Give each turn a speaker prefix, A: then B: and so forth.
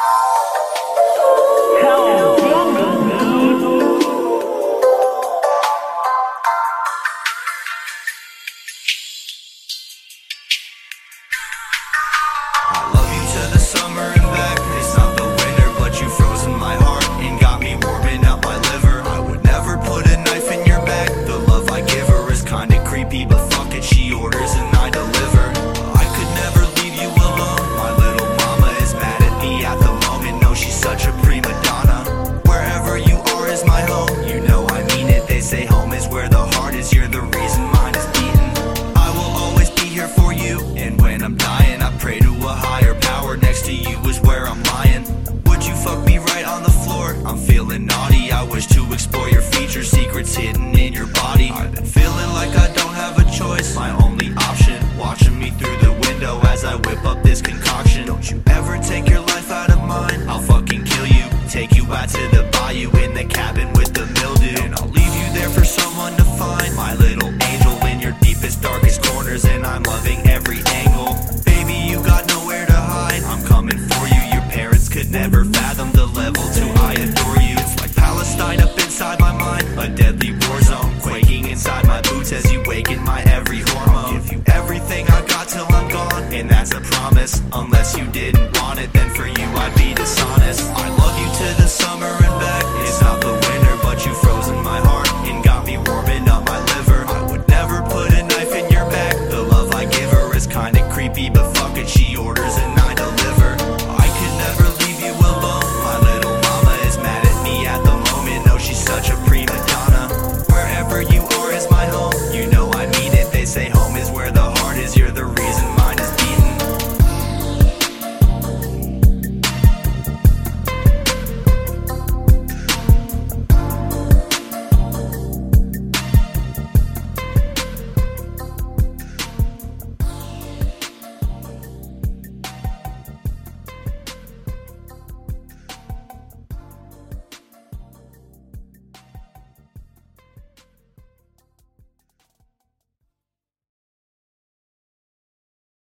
A: Oh.
B: secrets hidden in your body. I've been feeling like I don't have a choice. My only option, watching me through the window as I whip up this As you waken my every hormone. Give you everything I got till I'm gone, and that's a promise. Unless you didn't want it, then for you I'd be dishonest. I love you to the summer and back. It's not the winter, but you frozen my heart and got me warming up my liver. I would never put a knife in your back. The love I give her is kinda creepy, but fuck it, she orders it. the heart is you're the reason.